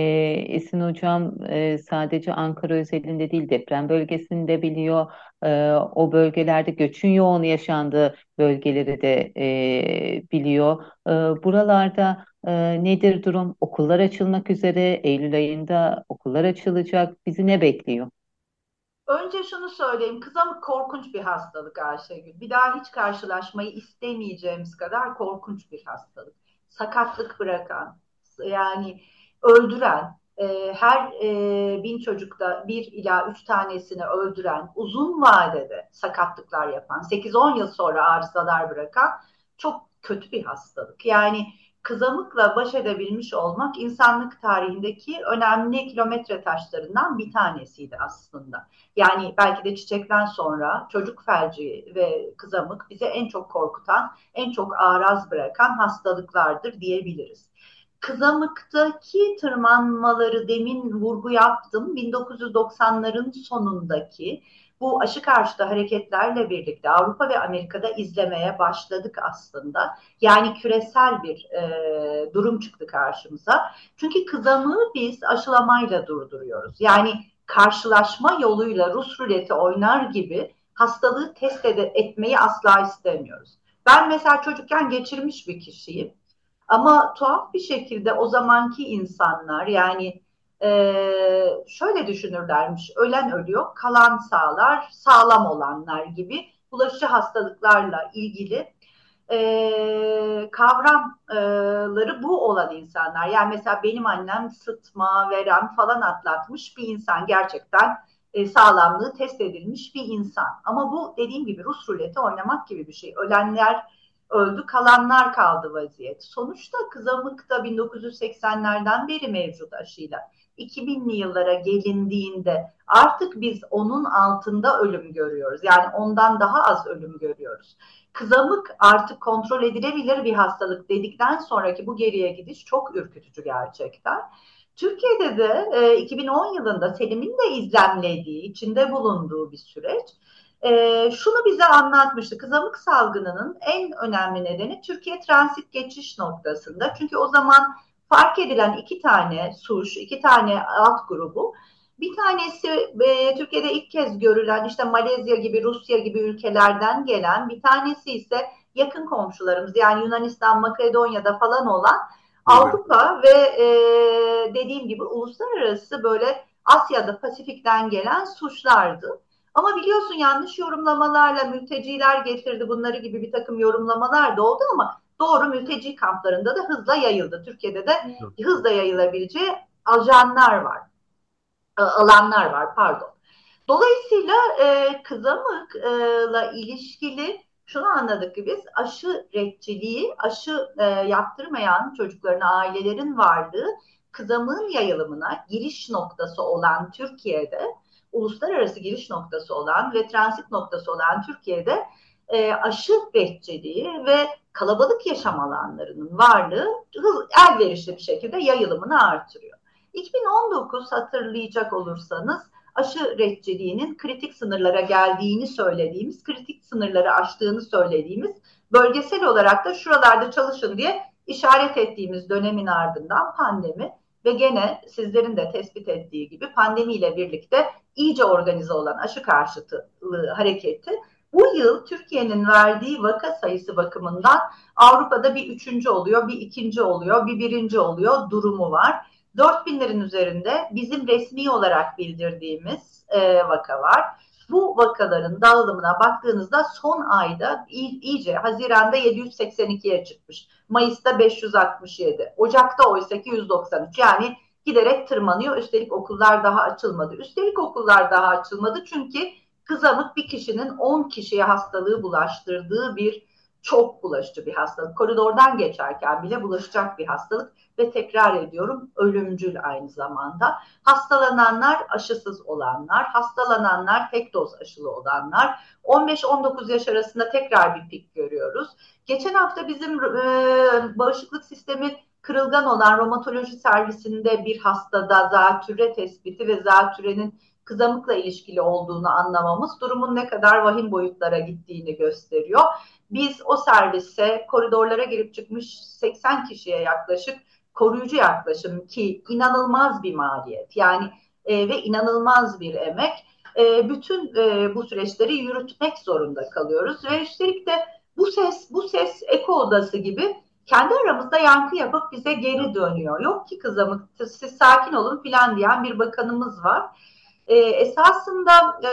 Esin Hocam e, sadece Ankara özelinde değil deprem bölgesinde biliyor. E, o bölgelerde göçün yoğun yaşandığı bölgeleri de e, biliyor. E, buralarda e, nedir durum? Okullar açılmak üzere. Eylül ayında okullar açılacak. Bizi ne bekliyor? Önce şunu söyleyeyim. Kızamık korkunç bir hastalık Ayşegül. Bir daha hiç karşılaşmayı istemeyeceğimiz kadar korkunç bir hastalık. Sakatlık bırakan, yani öldüren, e, her e, bin çocukta bir ila üç tanesini öldüren, uzun vadede sakatlıklar yapan, 8-10 yıl sonra arızalar bırakan çok kötü bir hastalık. Yani kızamıkla baş edebilmiş olmak insanlık tarihindeki önemli kilometre taşlarından bir tanesiydi aslında. Yani belki de çiçekten sonra çocuk felci ve kızamık bize en çok korkutan, en çok ağraz bırakan hastalıklardır diyebiliriz. Kızamıktaki tırmanmaları demin vurgu yaptım. 1990'ların sonundaki bu aşı karşıtı hareketlerle birlikte Avrupa ve Amerika'da izlemeye başladık aslında. Yani küresel bir e, durum çıktı karşımıza. Çünkü kızamığı biz aşılamayla durduruyoruz. Yani karşılaşma yoluyla Rus ruleti oynar gibi hastalığı test ed- etmeyi asla istemiyoruz. Ben mesela çocukken geçirmiş bir kişiyim. Ama tuhaf bir şekilde o zamanki insanlar yani e, şöyle düşünürlermiş. Ölen ölüyor, kalan sağlar, sağlam olanlar gibi bulaşıcı hastalıklarla ilgili e, kavramları bu olan insanlar. Yani mesela benim annem sıtma, verem falan atlatmış bir insan. Gerçekten e, sağlamlığı test edilmiş bir insan. Ama bu dediğim gibi Rus ruleti oynamak gibi bir şey. Ölenler öldü, kalanlar kaldı vaziyet. Sonuçta kızamık da 1980'lerden beri mevcut aşıyla. 2000'li yıllara gelindiğinde artık biz onun altında ölüm görüyoruz. Yani ondan daha az ölüm görüyoruz. Kızamık artık kontrol edilebilir bir hastalık dedikten sonraki bu geriye gidiş çok ürkütücü gerçekten. Türkiye'de de e, 2010 yılında Selim'in de izlemlediği, içinde bulunduğu bir süreç. E, şunu bize anlatmıştı. Kızamık salgınının en önemli nedeni Türkiye transit geçiş noktasında. Çünkü o zaman fark edilen iki tane suç, iki tane alt grubu. Bir tanesi e, Türkiye'de ilk kez görülen işte Malezya gibi, Rusya gibi ülkelerden gelen, bir tanesi ise yakın komşularımız yani Yunanistan, Makedonya'da falan olan Avrupa ve e, dediğim gibi uluslararası böyle Asya'da, Pasifik'ten gelen suçlardı. Ama biliyorsun yanlış yorumlamalarla mülteciler getirdi bunları gibi bir takım yorumlamalar da oldu ama doğru mülteci kamplarında da hızla yayıldı. Türkiye'de de hızla yayılabileceği ajanlar var. Alanlar var pardon. Dolayısıyla e, kızamıkla ilişkili şunu anladık ki biz aşı retçiliği, aşı e, yaptırmayan çocukların, ailelerin varlığı kızamığın yayılımına giriş noktası olan Türkiye'de, uluslararası giriş noktası olan ve transit noktası olan Türkiye'de e, aşı retçiliği ve kalabalık yaşam alanlarının varlığı hız, elverişli bir şekilde yayılımını artırıyor. 2019 hatırlayacak olursanız aşı retçiliğinin kritik sınırlara geldiğini söylediğimiz, kritik sınırları aştığını söylediğimiz, bölgesel olarak da şuralarda çalışın diye işaret ettiğimiz dönemin ardından pandemi ve gene sizlerin de tespit ettiği gibi pandemiyle birlikte iyice organize olan aşı karşıtlığı hareketi bu yıl Türkiye'nin verdiği vaka sayısı bakımından Avrupa'da bir üçüncü oluyor, bir ikinci oluyor, bir birinci oluyor durumu var. 4000'lerin üzerinde bizim resmi olarak bildirdiğimiz e, vaka var. Bu vakaların dağılımına baktığınızda son ayda iyice Haziran'da 782'ye çıkmış. Mayıs'ta 567. Ocak'ta oysa ki 193. Yani giderek tırmanıyor. Üstelik okullar daha açılmadı. Üstelik okullar daha açılmadı çünkü kızamık bir kişinin 10 kişiye hastalığı bulaştırdığı bir çok bulaşıcı bir hastalık. Koridordan geçerken bile bulaşacak bir hastalık ve tekrar ediyorum ölümcül aynı zamanda. Hastalananlar aşısız olanlar, hastalananlar tek doz aşılı olanlar. 15-19 yaş arasında tekrar bir pik görüyoruz. Geçen hafta bizim e, bağışıklık sistemi kırılgan olan romatoloji servisinde bir hastada zatürre tespiti ve zatürenin kızamıkla ilişkili olduğunu anlamamız durumun ne kadar vahim boyutlara gittiğini gösteriyor. Biz o servise koridorlara girip çıkmış 80 kişiye yaklaşık koruyucu yaklaşım ki inanılmaz bir maliyet yani e, ve inanılmaz bir emek. E, bütün e, bu süreçleri yürütmek zorunda kalıyoruz ve üstelik de bu ses bu ses eko odası gibi kendi aramızda yankı yapıp bize geri dönüyor. Yok ki kızım siz sakin olun filan diyen bir bakanımız var. E, esasında e,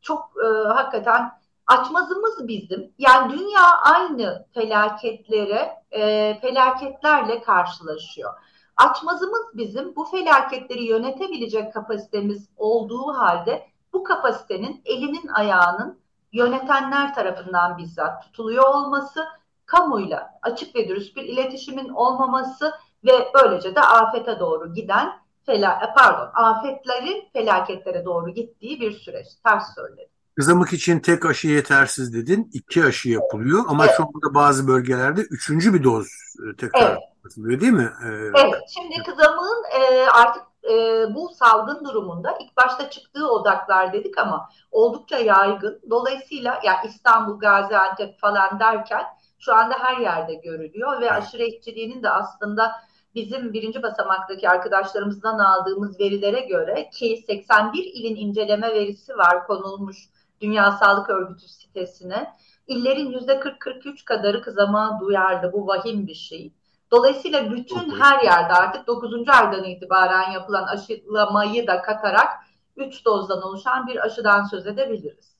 çok e, hakikaten açmazımız bizim. Yani dünya aynı felaketlere, e, felaketlerle karşılaşıyor. Açmazımız bizim bu felaketleri yönetebilecek kapasitemiz olduğu halde bu kapasitenin elinin ayağının yönetenler tarafından bizzat tutuluyor olması, kamuyla açık ve dürüst bir iletişimin olmaması ve böylece de afete doğru giden fela pardon afetlerin felaketlere doğru gittiği bir süreç. Ters söyledim. Kızamık için tek aşı yetersiz dedin. iki aşı yapılıyor ama evet. şu anda bazı bölgelerde üçüncü bir doz e, tekrar evet. yapılıyor değil mi? Ee, evet. Şimdi kızamığın e, artık e, bu salgın durumunda ilk başta çıktığı odaklar dedik ama oldukça yaygın. Dolayısıyla ya İstanbul, Gaziantep falan derken şu anda her yerde görülüyor ve aşırı işçiliğinin de aslında bizim birinci basamaktaki arkadaşlarımızdan aldığımız verilere göre ki 81 ilin inceleme verisi var konulmuş Dünya Sağlık Örgütü sitesine. İllerin %40-43 kadarı kızama duyardı. Bu vahim bir şey. Dolayısıyla bütün her yerde artık 9. aydan itibaren yapılan aşılamayı da katarak 3 dozdan oluşan bir aşıdan söz edebiliriz.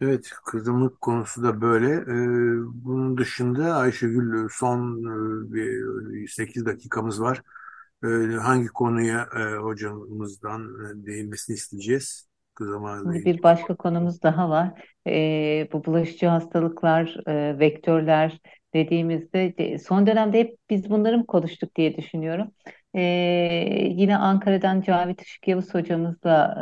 Evet, kızımlık konusu da böyle. Ee, bunun dışında Ayşegül son e, 8 dakikamız var. Ee, hangi konuya e, hocamızdan e, değinmesini isteyeceğiz? Bir başka konumuz daha var. E, bu bulaşıcı hastalıklar, e, vektörler dediğimizde de, son dönemde hep biz bunları mı konuştuk diye düşünüyorum. E, yine Ankara'dan Cavit Işık Yavuz hocamızla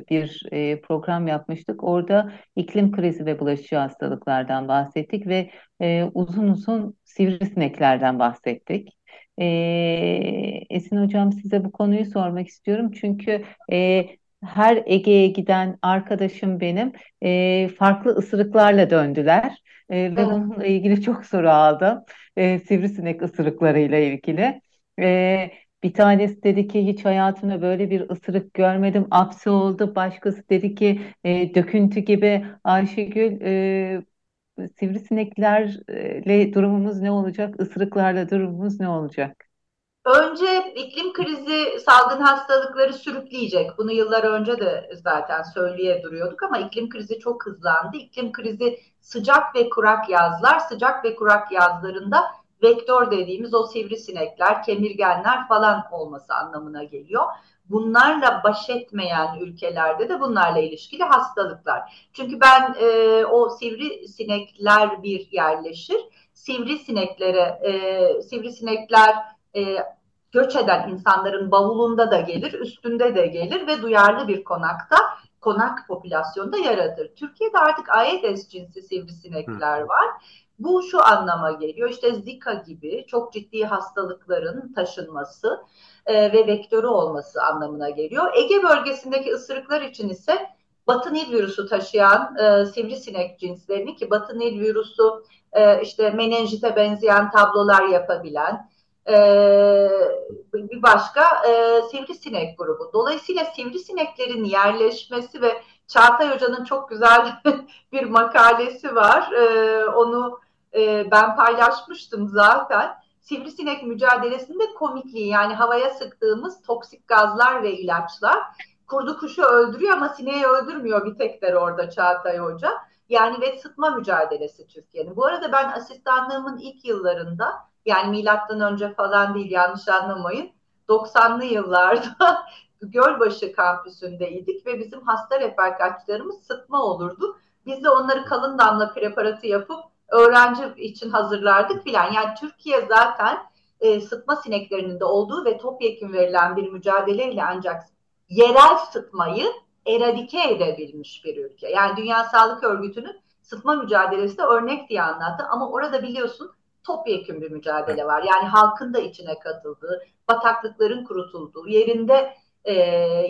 e, bir e, program yapmıştık. Orada iklim krizi ve bulaşıcı hastalıklardan bahsettik ve e, uzun uzun sivrisineklerden bahsettik. E, Esin Hocam size bu konuyu sormak istiyorum. Çünkü e, her Ege'ye giden arkadaşım benim e, farklı ısırıklarla döndüler e, ve bununla ilgili çok soru aldım. E, sivrisinek ısırıklarıyla ilgili. E, bir tanesi dedi ki hiç hayatımda böyle bir ısırık görmedim. Apsi oldu. Başkası dedi ki e, döküntü gibi. Ayşegül e, sivrisineklerle durumumuz ne olacak? Isırıklarla durumumuz ne olacak? Önce iklim krizi salgın hastalıkları sürükleyecek. Bunu yıllar önce de zaten söyleye duruyorduk ama iklim krizi çok hızlandı. İklim krizi sıcak ve kurak yazlar, sıcak ve kurak yazlarında vektör dediğimiz o sivrisinekler, kemirgenler falan olması anlamına geliyor. Bunlarla baş etmeyen ülkelerde de bunlarla ilişkili hastalıklar. Çünkü ben e, o sivrisinekler bir yerleşir. Sivrisineklere, e, sivrisinekler e, göç eden insanların bavulunda da gelir, üstünde de gelir ve duyarlı bir konakta konak popülasyonda yaratır. Türkiye'de artık Aedes cinsi sivrisinekler var. Bu şu anlama geliyor işte Zika gibi çok ciddi hastalıkların taşınması e, ve vektörü olması anlamına geliyor. Ege bölgesindeki ısırıklar için ise Batı Nil virüsü taşıyan e, sivrisinek cinslerini ki Batı Nil virüsü e, işte menenjite benzeyen tablolar yapabilen, e, bir başka e, sivrisinek grubu. Dolayısıyla sivrisineklerin yerleşmesi ve Çağatay Hoca'nın çok güzel bir makalesi var. E, onu e, ben paylaşmıştım zaten. Sivrisinek mücadelesinde komikliği yani havaya sıktığımız toksik gazlar ve ilaçlar kurdu kuşu öldürüyor ama sineği öldürmüyor bir tek der orada Çağatay Hoca. Yani ve sıtma mücadelesi Türkiye'nin. Bu arada ben asistanlığımın ilk yıllarında yani milattan önce falan değil yanlış anlamayın. 90'lı yıllarda Gölbaşı kampüsündeydik ve bizim hasta referkaçlarımız sıtma olurdu. Biz de onları kalın damla preparatı yapıp öğrenci için hazırlardık filan. Yani Türkiye zaten e, sıtma sineklerinin de olduğu ve topyekun verilen bir mücadeleyle ancak yerel sıtmayı eradike edebilmiş bir ülke. Yani Dünya Sağlık Örgütü'nün sıtma mücadelesi de örnek diye anlattı ama orada biliyorsun topyekun bir mücadele var. Yani halkın da içine katıldığı, bataklıkların kurutulduğu, yerinde e,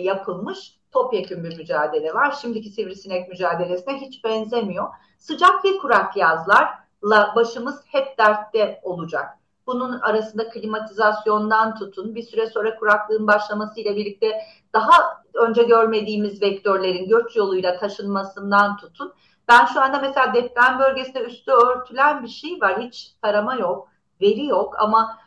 yapılmış topyekun bir mücadele var. Şimdiki sivrisinek mücadelesine hiç benzemiyor. Sıcak ve kurak yazlarla başımız hep dertte olacak. Bunun arasında klimatizasyondan tutun, bir süre sonra kuraklığın başlamasıyla birlikte daha önce görmediğimiz vektörlerin göç yoluyla taşınmasından tutun. Ben şu anda mesela deprem bölgesinde üstü örtülen bir şey var. Hiç tarama yok, veri yok ama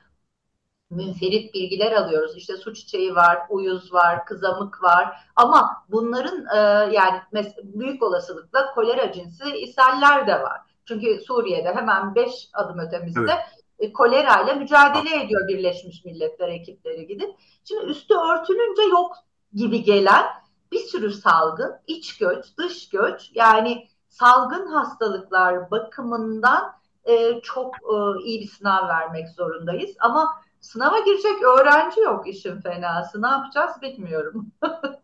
münferit bilgiler alıyoruz. İşte su çiçeği var, uyuz var, kızamık var. Ama bunların e, yani büyük olasılıkla kolera cinsi ishaller de var. Çünkü Suriye'de hemen beş adım ötemizde evet. e, kolera ile mücadele ediyor Birleşmiş Milletler ekipleri gidip. Şimdi üstü örtülünce yok gibi gelen bir sürü salgın, iç göç, dış göç yani salgın hastalıklar bakımından e, çok e, iyi bir sınav vermek zorundayız. Ama sınava girecek öğrenci yok işin fenası. Ne yapacağız bilmiyorum.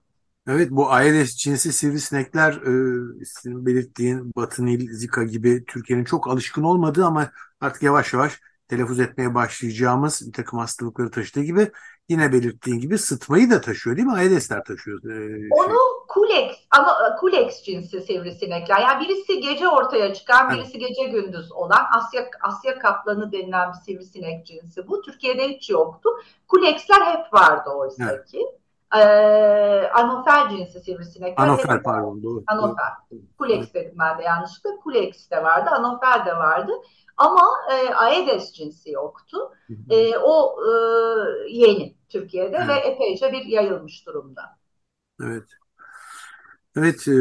Evet bu Aedes cinsi sivrisinekler e, senin belirttiğin Batı Nil, Zika gibi Türkiye'nin çok alışkın olmadığı ama artık yavaş yavaş telaffuz etmeye başlayacağımız bir takım hastalıkları taşıdığı gibi yine belirttiğin gibi sıtmayı da taşıyor değil mi? Aedesler taşıyor. Onu şey. Kulex ama Kulex cinsi sivrisinekler. Yani birisi gece ortaya çıkan, birisi evet. gece gündüz olan Asya Asya kaplanı denilen bir sivrisinek cinsi bu. Türkiye'de hiç yoktu. Kulexler hep vardı oysa evet. ki. Ee, anofer cinsi sivrisinekler. Anofer pardon doğru. Anofer. Kulex dedim ben de yanlışlıkla. Kulex de vardı, anofer de vardı. Ama e, Aedes cinsi yoktu. E, o e, yeni Türkiye'de evet. ve epeyce bir yayılmış durumda. Evet. Evet e,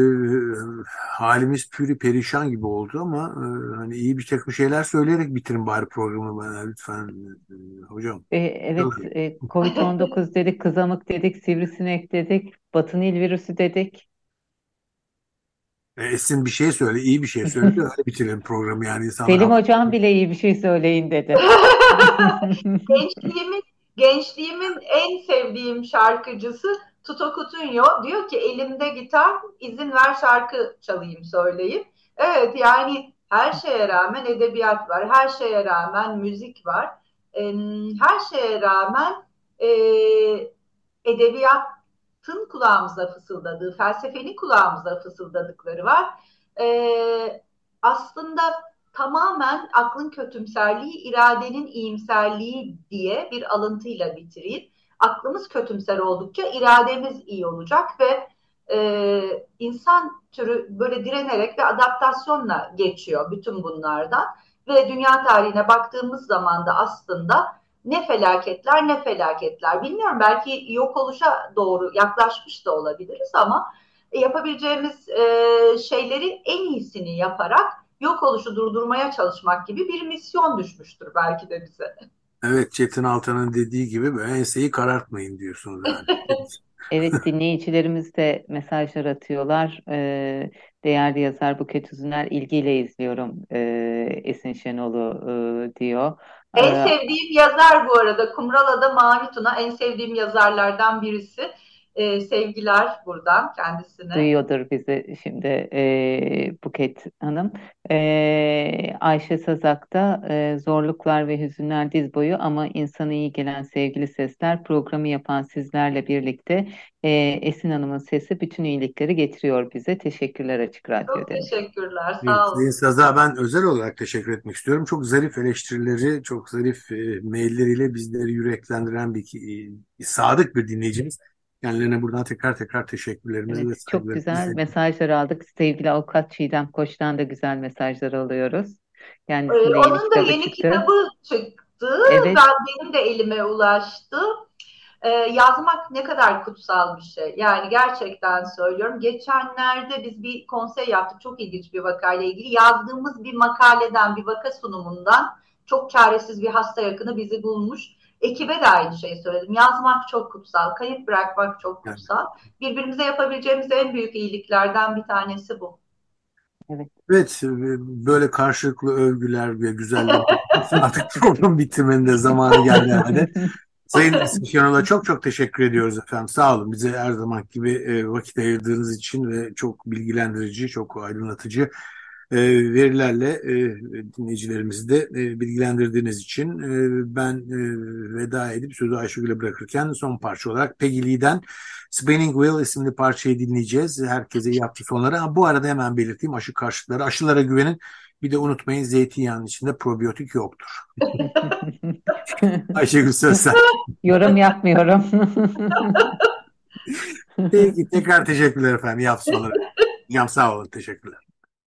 halimiz pürü perişan gibi oldu ama e, hani iyi bir takım şeyler söyleyerek bitirin bari programı bana lütfen e, hocam. E, evet e, Covid-19 dedik, kızamık dedik, sivrisinek dedik, batı nil virüsü dedik. E, Esin bir şey söyle, iyi bir şey söyle öyle bitirelim programı yani insanlar. Selim hocam bile iyi bir şey söyleyin dedi. gençliğimin, gençliğimin en sevdiğim şarkıcısı Tuto Kutunyo diyor ki elimde gitar izin ver şarkı çalayım söyleyeyim. Evet yani her şeye rağmen edebiyat var, her şeye rağmen müzik var, her şeye rağmen e, edebiyat tın kulağımıza fısıldadığı, felsefenin kulağımıza fısıldadıkları var. Ee, aslında tamamen aklın kötümserliği, iradenin iyimserliği diye bir alıntıyla bitireyim. Aklımız kötümser oldukça irademiz iyi olacak ve e, insan türü böyle direnerek ve adaptasyonla geçiyor bütün bunlardan. Ve dünya tarihine baktığımız zaman da aslında ne felaketler ne felaketler. Bilmiyorum belki yok oluşa doğru yaklaşmış da olabiliriz ama yapabileceğimiz e, şeyleri en iyisini yaparak yok oluşu durdurmaya çalışmak gibi bir misyon düşmüştür belki de bize. Evet Çetin Altan'ın dediği gibi böyle enseyi karartmayın diyorsunuz. Yani. evet dinleyicilerimiz de mesajlar atıyorlar. Ee, değerli yazar Buket Uzuner ilgiyle izliyorum e, Esin Şenol'u e, diyor. En ee, sevdiğim yazar bu arada. Kumrala'da Mavi Tuna en sevdiğim yazarlardan birisi. Ee, sevgiler buradan kendisine. Duyuyordur bizi şimdi e, Buket Hanım. E, Ayşe Sazak'ta e, zorluklar ve hüzünler diz boyu ama insana iyi gelen sevgili sesler programı yapan sizlerle birlikte e, Esin Hanım'ın sesi bütün iyilikleri getiriyor bize. Teşekkürler Açık Radyo Çok teşekkürler. Sağ olun. Sayın Saza ben özel olarak teşekkür etmek istiyorum. Çok zarif eleştirileri, çok zarif e, mailleriyle bizleri yüreklendiren bir e, sadık bir dinleyicimiz. Kendilerine buradan tekrar tekrar teşekkürlerimizi evet, ve Çok güzel mesajlar aldık. Sevgili avukat Çiğdem Koç'tan da güzel mesajlar alıyoruz. Yani ee, onun da yeni çıktı. kitabı çıktı. Evet. Ben benim de elime ulaştı. Ee, yazmak ne kadar kutsal bir şey. Yani gerçekten söylüyorum. Geçenlerde biz bir konsey yaptık. Çok ilginç bir vakayla ilgili. Yazdığımız bir makaleden, bir vaka sunumundan çok çaresiz bir hasta yakını bizi bulmuş Ekibe de aynı şeyi söyledim. Yazmak çok kutsal, kayıp bırakmak çok kutsal. Birbirimize yapabileceğimiz en büyük iyiliklerden bir tanesi bu. Evet. Evet, böyle karşılıklı övgüler ve güzellik artık program bitiminde zamanı geldi herhalde. Sayın Şenol'a çok çok teşekkür ediyoruz efendim. Sağ olun bize her zaman gibi e, vakit ayırdığınız için ve çok bilgilendirici, çok aydınlatıcı e, verilerle e, dinleyicilerimizi de e, bilgilendirdiğiniz için e, ben e, veda edip sözü Ayşegül'e bırakırken son parça olarak Peggy Lee'den Spinning Wheel isimli parçayı dinleyeceğiz. Herkese iyi hafta sonları. Ha, bu arada hemen belirteyim aşı karşıtları. Aşılara güvenin. Bir de unutmayın zeytinyağının içinde probiyotik yoktur. Ayşegül Sözsen. Yorum yapmıyorum. Peki tekrar teşekkürler efendim. İyi hafta sonları. Sağ olun. Teşekkürler.